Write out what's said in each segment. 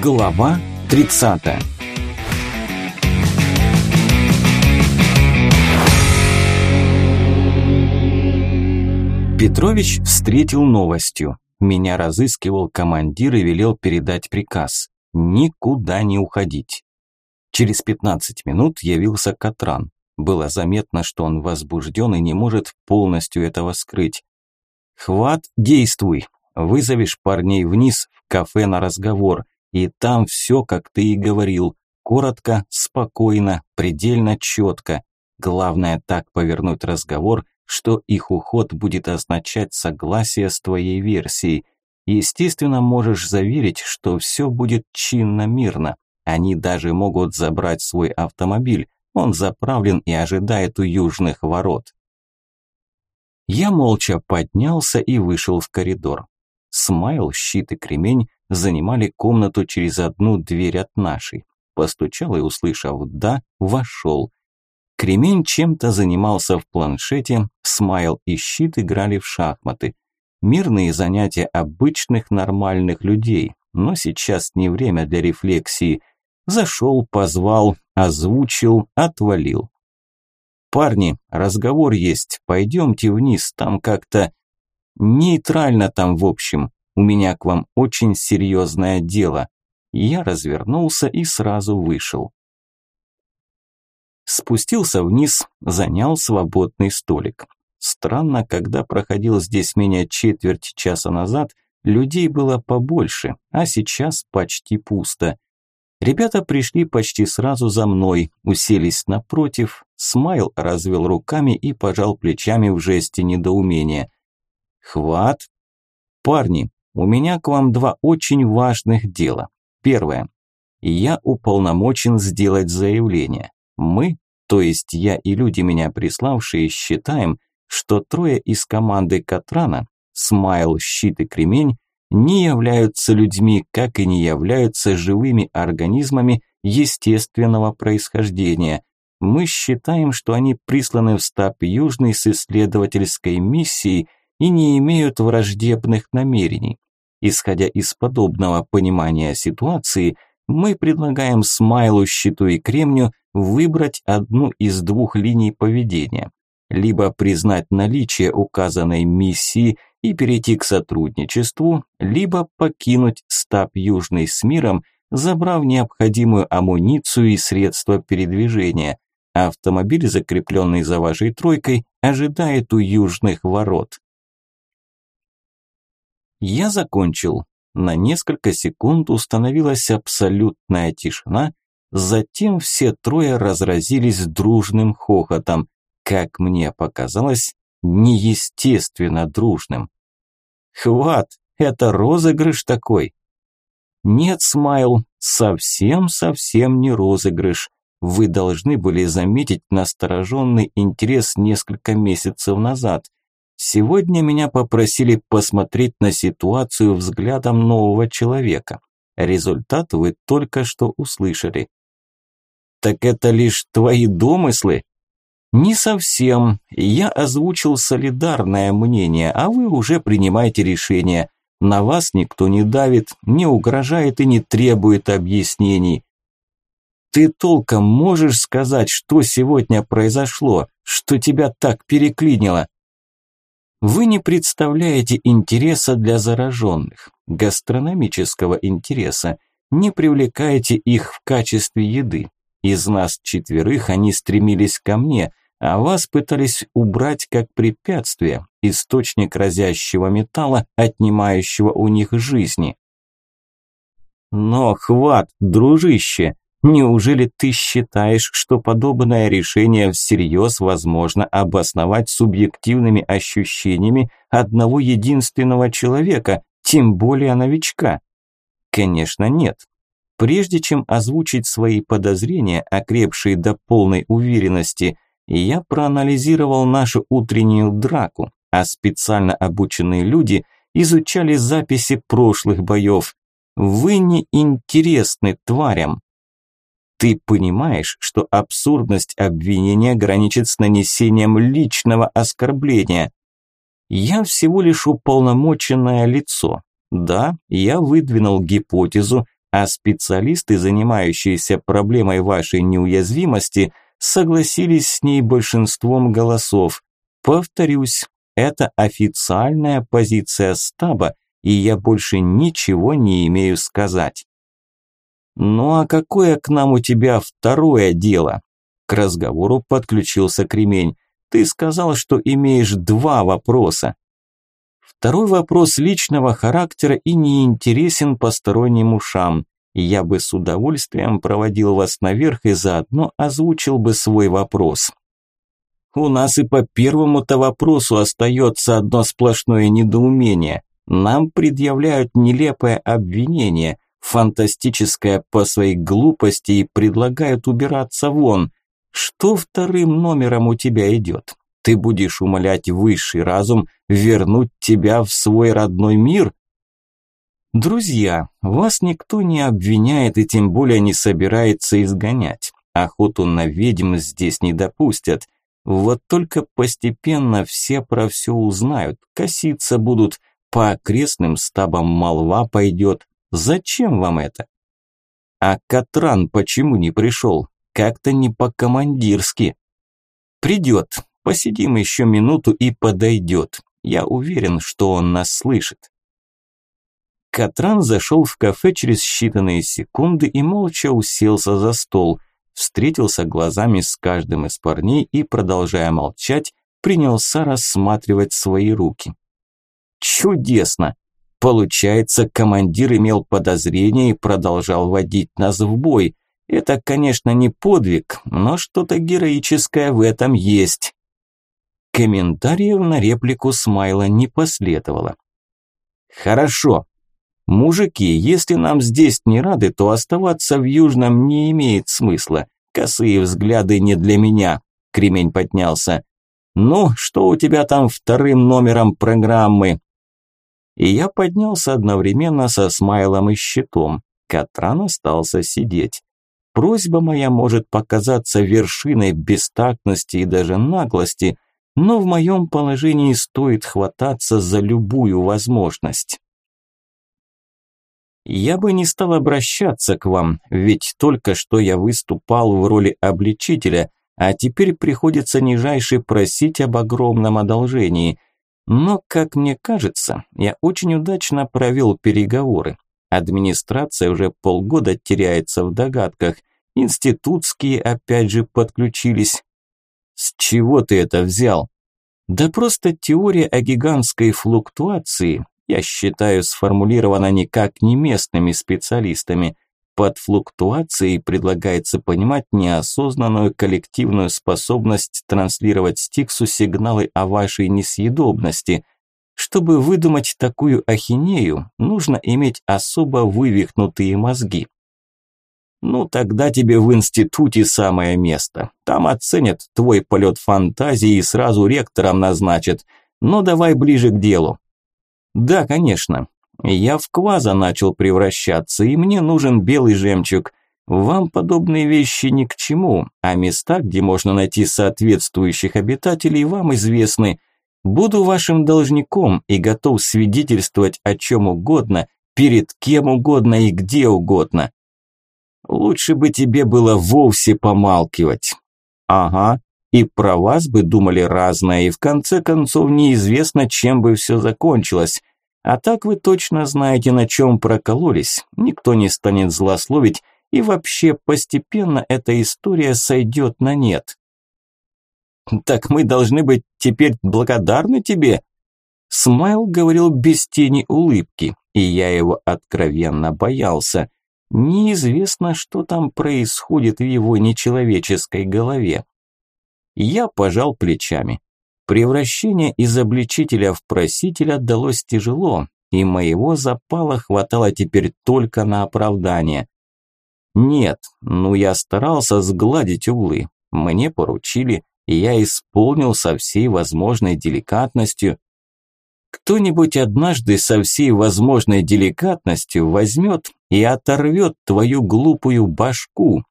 Глава 30 Петрович встретил новостью. Меня разыскивал командир и велел передать приказ. Никуда не уходить. Через 15 минут явился Катран. Было заметно, что он возбужден и не может полностью этого скрыть. «Хват, действуй! Вызовешь парней вниз в кафе на разговор, и там все, как ты и говорил. Коротко, спокойно, предельно четко. Главное так повернуть разговор, что их уход будет означать согласие с твоей версией. Естественно, можешь заверить, что все будет чинно-мирно. Они даже могут забрать свой автомобиль. Он заправлен и ожидает у южных ворот. Я молча поднялся и вышел в коридор. Смайл, щит и кремень занимали комнату через одну дверь от нашей. Постучал и, услышав «да», вошел. Кремень чем-то занимался в планшете, Смайл и щит играли в шахматы. Мирные занятия обычных нормальных людей, но сейчас не время для рефлексии. Зашел, позвал, озвучил, отвалил. «Парни, разговор есть, пойдемте вниз, там как-то...» «Нейтрально там, в общем, у меня к вам очень серьезное дело». Я развернулся и сразу вышел. Спустился вниз, занял свободный столик. Странно, когда проходил здесь менее четверти часа назад, людей было побольше, а сейчас почти пусто. Ребята пришли почти сразу за мной, уселись напротив. Смайл развел руками и пожал плечами в жесте недоумения. «Хват! Парни, у меня к вам два очень важных дела. Первое. Я уполномочен сделать заявление. Мы, то есть я и люди, меня приславшие, считаем, что трое из команды Катрана, Смайл, Щит и Кремень, не являются людьми, как и не являются живыми организмами естественного происхождения. Мы считаем, что они присланы в стаб Южный с исследовательской миссией и не имеют враждебных намерений. Исходя из подобного понимания ситуации, мы предлагаем Смайлу, Щиту и Кремню выбрать одну из двух линий поведения. Либо признать наличие указанной миссии и перейти к сотрудничеству, либо покинуть стаб Южный с миром, забрав необходимую амуницию и средства передвижения. Автомобиль, закрепленный за вашей тройкой, ожидает у южных ворот. Я закончил. На несколько секунд установилась абсолютная тишина, затем все трое разразились дружным хохотом, как мне показалось, неестественно дружным. «Хват, это розыгрыш такой!» «Нет, Смайл, совсем-совсем не розыгрыш. Вы должны были заметить настороженный интерес несколько месяцев назад. Сегодня меня попросили посмотреть на ситуацию взглядом нового человека. Результат вы только что услышали. Так это лишь твои домыслы? Не совсем. Я озвучил солидарное мнение, а вы уже принимаете решение. На вас никто не давит, не угрожает и не требует объяснений. Ты толком можешь сказать, что сегодня произошло, что тебя так переклинило? Вы не представляете интереса для зараженных, гастрономического интереса, не привлекаете их в качестве еды. Из нас четверых они стремились ко мне, а вас пытались убрать как препятствие, источник разящего металла, отнимающего у них жизни. Но хват, дружище, Неужели ты считаешь, что подобное решение всерьез возможно обосновать субъективными ощущениями одного единственного человека, тем более новичка? Конечно, нет. Прежде чем озвучить свои подозрения, окрепшие до полной уверенности, я проанализировал нашу утреннюю драку, а специально обученные люди изучали записи прошлых боев. Вы не интересны тварям, ты понимаешь, что абсурдность обвинения граничит с нанесением личного оскорбления. Я всего лишь уполномоченное лицо. Да, я выдвинул гипотезу, а специалисты, занимающиеся проблемой вашей неуязвимости, согласились с ней большинством голосов. Повторюсь, это официальная позиция стаба, и я больше ничего не имею сказать. Ну а какое к нам у тебя второе дело? К разговору подключился Кремень. Ты сказал, что имеешь два вопроса. Второй вопрос личного характера и не интересен посторонним ушам. Я бы с удовольствием проводил вас наверх и заодно озвучил бы свой вопрос. У нас и по первому-то вопросу остается одно сплошное недоумение. Нам предъявляют нелепое обвинение, фантастическое по своей глупости и предлагают убираться вон. Что вторым номером у тебя идет? Ты будешь умолять высший разум вернуть тебя в свой родной мир? Друзья, вас никто не обвиняет и тем более не собирается изгонять. Охоту на ведьм здесь не допустят. Вот только постепенно все про все узнают, коситься будут, по окрестным стабам молва пойдет. Зачем вам это? А Катран почему не пришел? Как-то не по-командирски. Придет, Посидим еще минуту и подойдет. Я уверен, что он нас слышит. Катран зашел в кафе через считанные секунды и молча уселся за стол, встретился глазами с каждым из парней и, продолжая молчать, принялся рассматривать свои руки. Чудесно! Получается, командир имел подозрение и продолжал водить нас в бой. Это, конечно, не подвиг, но что-то героическое в этом есть. Комментариев на реплику Смайла не последовало. «Хорошо. Мужики, если нам здесь не рады, то оставаться в Южном не имеет смысла. Косые взгляды не для меня», – Кремень поднялся. «Ну, что у тебя там вторым номером программы?» И я поднялся одновременно со Смайлом и щитом. Катран остался сидеть. Просьба моя может показаться вершиной бестактности и даже наглости – но в моем положении стоит хвататься за любую возможность. Я бы не стал обращаться к вам, ведь только что я выступал в роли обличителя, а теперь приходится нижайше просить об огромном одолжении. Но, как мне кажется, я очень удачно провел переговоры. Администрация уже полгода теряется в догадках, институтские опять же подключились. С чего ты это взял? Да просто теория о гигантской флуктуации, я считаю, сформулирована никак не местными специалистами. Под флуктуацией предлагается понимать неосознанную коллективную способность транслировать Стиксу сигналы о вашей несъедобности. Чтобы выдумать такую ахинею, нужно иметь особо вывихнутые мозги. Ну, тогда тебе в институте самое место. Там оценят твой полет фантазии и сразу ректором назначат. Но давай ближе к делу. Да, конечно. Я в кваза начал превращаться, и мне нужен белый жемчуг. Вам подобные вещи ни к чему, а места, где можно найти соответствующих обитателей, вам известны. Буду вашим должником и готов свидетельствовать о чем угодно, перед кем угодно и где угодно. Лучше бы тебе было вовсе помалкивать. Ага, и про вас бы думали разное, и в конце концов неизвестно, чем бы все закончилось. А так вы точно знаете, на чем прокололись. Никто не станет злословить, и вообще постепенно эта история сойдет на нет. Так мы должны быть теперь благодарны тебе? Смайл говорил без тени улыбки, и я его откровенно боялся. Неизвестно, что там происходит в его нечеловеческой голове. Я пожал плечами. Превращение из обличителя в просителя далось тяжело, и моего запала хватало теперь только на оправдание. Нет, ну я старался сгладить углы. Мне поручили, и я исполнил со всей возможной деликатностью, кто-нибудь однажды со всей возможной деликатностью возьмет и оторвет твою глупую башку.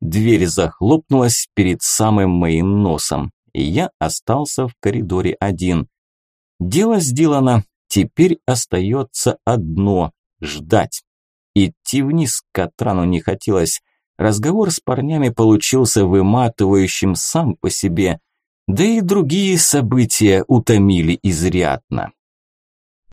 Дверь захлопнулась перед самым моим носом, и я остался в коридоре один. Дело сделано, теперь остается одно – ждать. Идти вниз к Катрану не хотелось. Разговор с парнями получился выматывающим сам по себе, да и другие события утомили изрядно.